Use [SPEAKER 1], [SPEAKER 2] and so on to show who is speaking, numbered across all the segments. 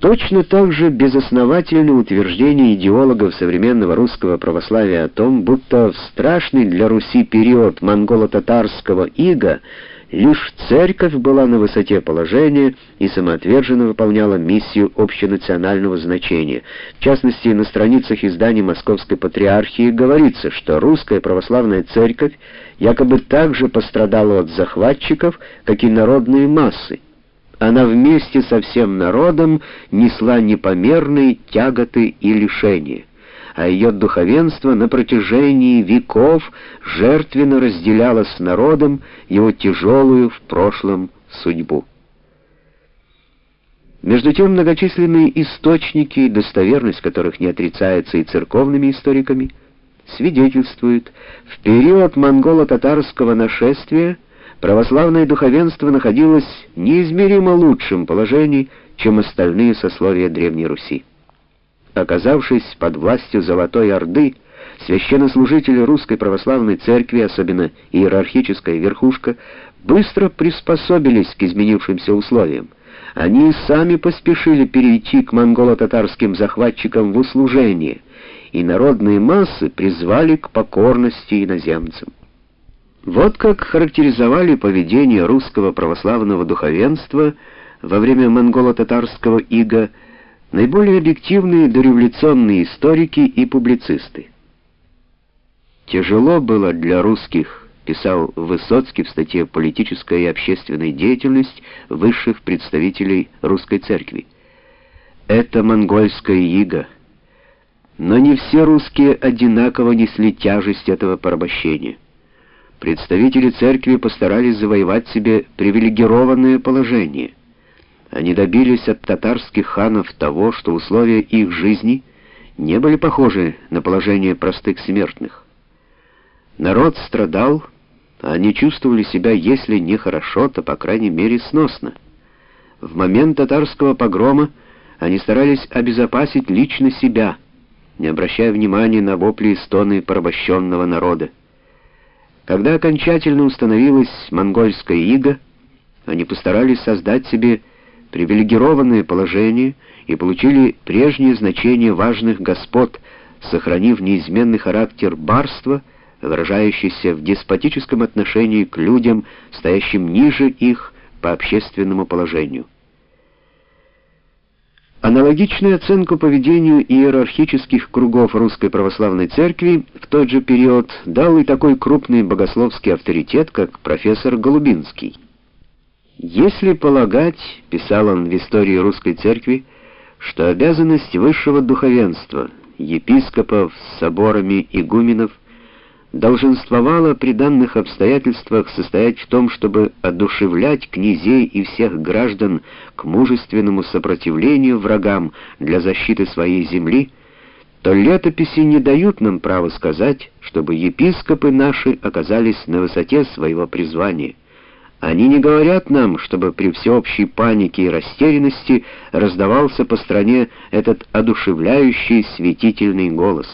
[SPEAKER 1] Точно так же безосновательно утверждение идеологов современного русского православия о том, будто в страшный для Руси период монголо-татарского ига лишь церковь была на высоте положения и самоотверженно выполняла миссию общенационального значения. В частности, на страницах изданий Московской Патриархии говорится, что русская православная церковь якобы также пострадала от захватчиков, как и народные массы она вместе со всем народом несла непомерные тяготы и лишения, а ее духовенство на протяжении веков жертвенно разделяло с народом его тяжелую в прошлом судьбу. Между тем, многочисленные источники, достоверность которых не отрицается и церковными историками, свидетельствуют, в период монголо-татарского нашествия православное духовенство находилось в неизмеримо лучшем положении, чем остальные сословия Древней Руси. Оказавшись под властью Золотой Орды, священнослужители Русской Православной Церкви, особенно иерархическая верхушка, быстро приспособились к изменившимся условиям. Они сами поспешили перейти к монголо-татарским захватчикам в услужение, и народные массы призвали к покорности иноземцам. Вот как характеризовали поведение русского православного духовенства во время монголо-татарского ига наиболее объективные дореволюционные историки и публицисты. Тяжело было для русских, писал Высоцкий в статье «Политическая и общественная деятельность высших представителей русской церкви». Это монгольская ига. Но не все русские одинаково несли тяжесть этого порабощения. Представители церкви постарались завоевать себе привилегированное положение. Они добились от татарских ханов того, что условия их жизни не были похожи на положение простых смертных. Народ страдал, а они чувствовали себя, если не хорошо, то, по крайней мере, сносно. В момент татарского погрома они старались обезопасить лично себя, не обращая внимания на вопли и стоны порабощенного народа. Когда окончательно установилась монгольская ига, они постарались создать себе привилегированное положение и получили прежнее значение важных господ, сохранив неизменный характер барства, выражающийся в деспотическом отношении к людям, стоящим ниже их по общественному положению. Аналогичную оценку поведению иерархических кругов Русской Православной Церкви в тот же период дал и такой крупный богословский авторитет, как профессор Голубинский. «Если полагать, — писал он в истории Русской Церкви, — что обязанность высшего духовенства, епископов, соборами, игуменов — долженствовало при данных обстоятельствах состоять в том, чтобы одушевлять князей и всех граждан к мужественному сопротивлению врагам для защиты своей земли, то летописи не дают нам права сказать, чтобы епископы наши оказались на высоте своего призвания. Они не говорят нам, чтобы при всеобщей панике и растерянности раздавался по стране этот одушевляющий светительный голос.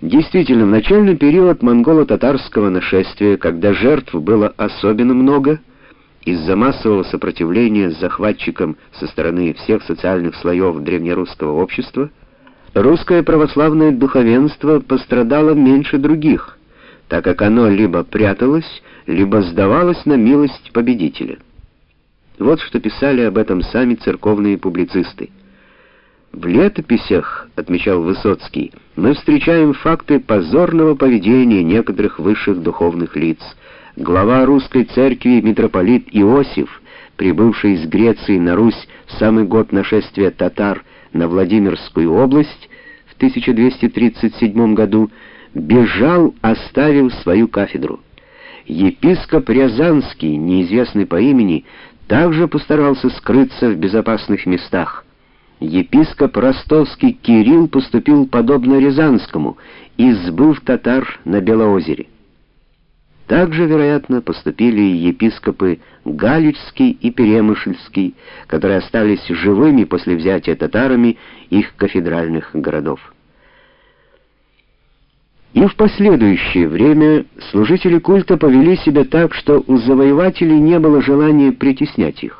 [SPEAKER 1] Действительно, в начальный период монголо-татарского нашествия, когда жертв было особенно много, из-за массового сопротивления захватчикам со стороны всех социальных слоев древнерусского общества, русское православное духовенство пострадало меньше других, так как оно либо пряталось, либо сдавалось на милость победителя. Вот что писали об этом сами церковные публицисты. В летописях, отмечал Высоцкий, мы встречаем факты позорного поведения некоторых высших духовных лиц. Глава русской церкви митрополит Иосиф, прибывший из Греции на Русь в самый год нашествия татар на Владимирскую область в 1237 году, бежал, оставив свою кафедру. Епископ Рязанский, неизвестный по имени, также постарался скрыться в безопасных местах. Епископ ростовский Кирилл поступил подобно Рязанскому, избыв татар на Белоозере. Также, вероятно, поступили и епископы Галичский и Перемышльский, которые остались живыми после взятия татарами их кафедральных городов. И в последующее время служители культа повели себя так, что у завоевателей не было желания притеснять их.